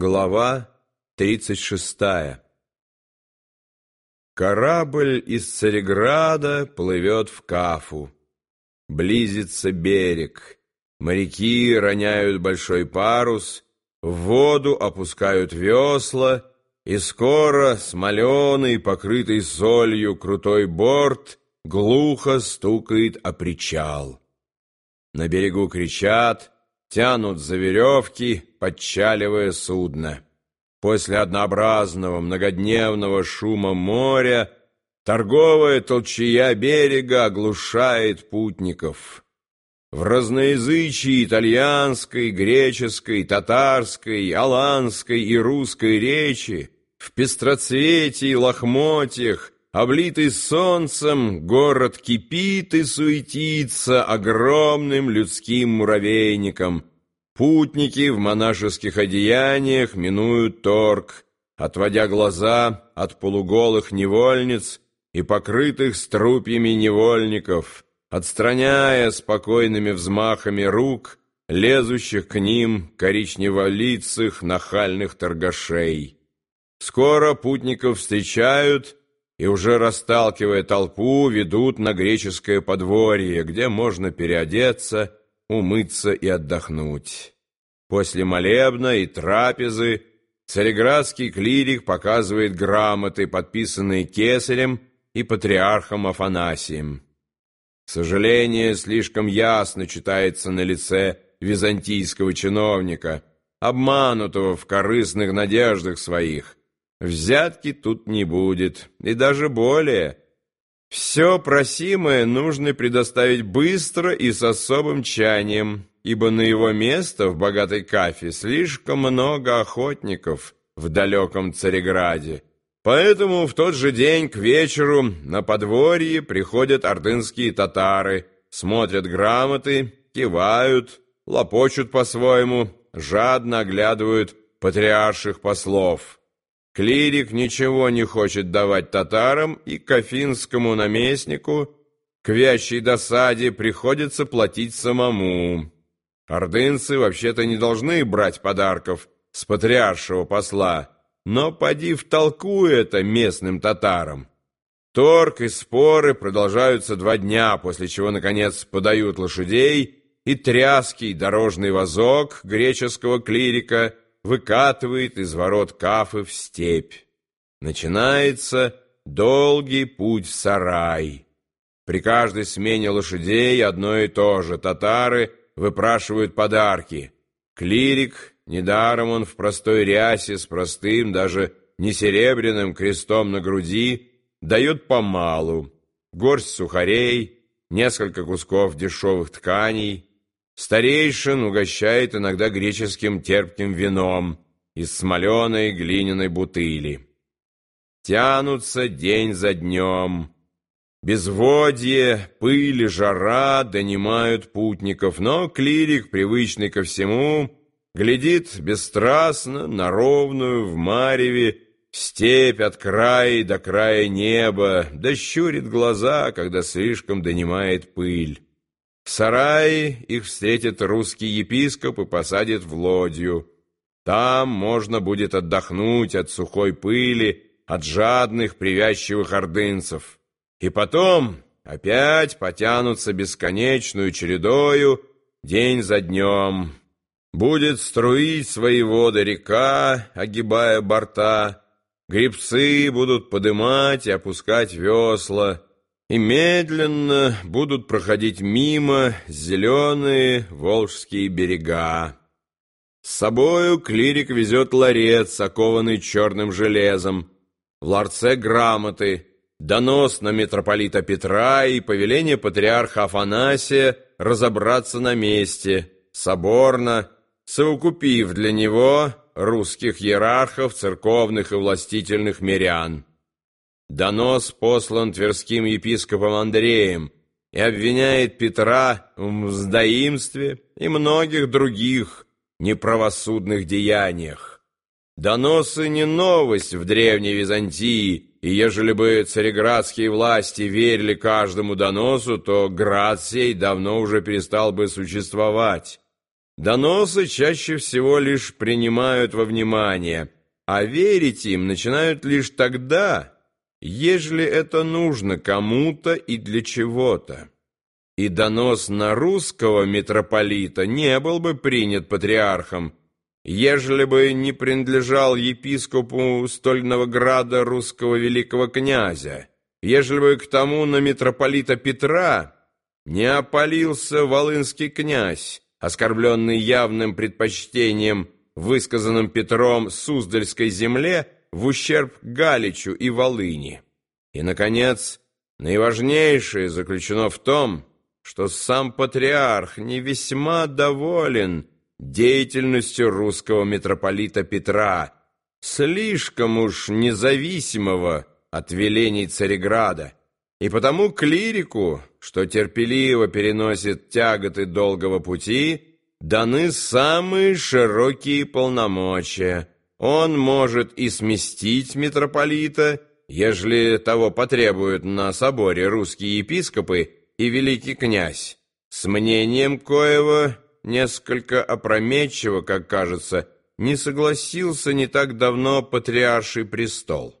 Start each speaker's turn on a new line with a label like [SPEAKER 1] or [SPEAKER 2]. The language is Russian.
[SPEAKER 1] Глава 36 Корабль из Цареграда плывет в Кафу. Близится берег. Моряки роняют большой парус, в воду опускают весла, и скоро смоленый, покрытый солью крутой борт глухо стукает о причал. На берегу кричат — тянут за веревки, подчаливая судно. После однообразного многодневного шума моря торговая толчья берега оглушает путников. В разноязычии итальянской, греческой, татарской, аланской и русской речи, в пестроцветии лохмотьях, облитый солнцем, город кипит и суетится огромным людским муравейником. Путники в монашеских одеяниях минуют торг, отводя глаза от полуголых невольниц и покрытых струпьями невольников, отстраняя спокойными взмахами рук лезущих к ним коричневолицых нахальных торгашей. Скоро путников встречают — и уже расталкивая толпу, ведут на греческое подворье, где можно переодеться, умыться и отдохнуть. После молебна и трапезы цареградский клирик показывает грамоты, подписанные кесарем и патриархом Афанасием. Сожаление слишком ясно читается на лице византийского чиновника, обманутого в корыстных надеждах своих, Взятки тут не будет, и даже более. Все просимое нужно предоставить быстро и с особым чанием, ибо на его место в богатой кафе слишком много охотников в далеком Цареграде. Поэтому в тот же день к вечеру на подворье приходят ордынские татары, смотрят грамоты, кивают, лопочут по-своему, жадно оглядывают патриарших послов. Клирик ничего не хочет давать татарам, и кафинскому наместнику к вящей досаде приходится платить самому. Ордынцы вообще-то не должны брать подарков с патриаршего посла, но поди втолку это местным татарам. Торг и споры продолжаются два дня, после чего, наконец, подают лошадей, и тряский дорожный вазок греческого клирика – выкатывает из ворот Кафы в степь. Начинается долгий путь в сарай. При каждой смене лошадей одно и то же. Татары выпрашивают подарки. Клирик, недаром он в простой рясе с простым, даже не серебряным крестом на груди, дает помалу. Горсть сухарей, несколько кусков дешевых тканей — Старейшин угощает иногда греческим терпким вином из смоленой глиняной бутыли. Тянутся день за днем. Безводье, пыль и жара донимают путников, но клирик, привычный ко всему, глядит бесстрастно на ровную в мареве степь от края до края неба, да щурит глаза, когда слишком донимает пыль. В сарае их встретит русский епископ и посадит в лодью. Там можно будет отдохнуть от сухой пыли, от жадных привязчивых ордынцев. И потом опять потянутся бесконечную чередою день за днем. Будет струить свои воды река, огибая борта, грибцы будут подымать и опускать весла, и медленно будут проходить мимо зеленые волжские берега. С собою клирик везет ларец, окованный черным железом, в ларце грамоты, донос на митрополита Петра и повеление патриарха Афанасия разобраться на месте, соборно, совокупив для него русских иерархов, церковных и властительных мирян. Донос послан тверским епископом Андреем и обвиняет Петра в мздоимстве и многих других неправосудных деяниях. Доносы не новость в Древней Византии, и ежели бы цареградские власти верили каждому доносу, то град сей давно уже перестал бы существовать. доносы чаще всего лишь принимают во внимание, а верить им начинают лишь тогда, ежели это нужно кому-то и для чего-то. И донос на русского митрополита не был бы принят патриархом, ежели бы не принадлежал епископу стольного града русского великого князя, ежели бы к тому на митрополита Петра не опалился волынский князь, оскорбленный явным предпочтением, высказанным Петром Суздальской земле в ущерб Галичу и Волыни. И, наконец, наиважнейшее заключено в том, что сам патриарх не весьма доволен деятельностью русского митрополита Петра, слишком уж независимого от велений Цареграда, и потому клирику, что терпеливо переносит тяготы долгого пути, даны самые широкие полномочия. Он может и сместить митрополита, ежели того потребуют на соборе русские епископы и великий князь, с мнением коего, несколько опрометчиво, как кажется, не согласился не так давно патриарший престол.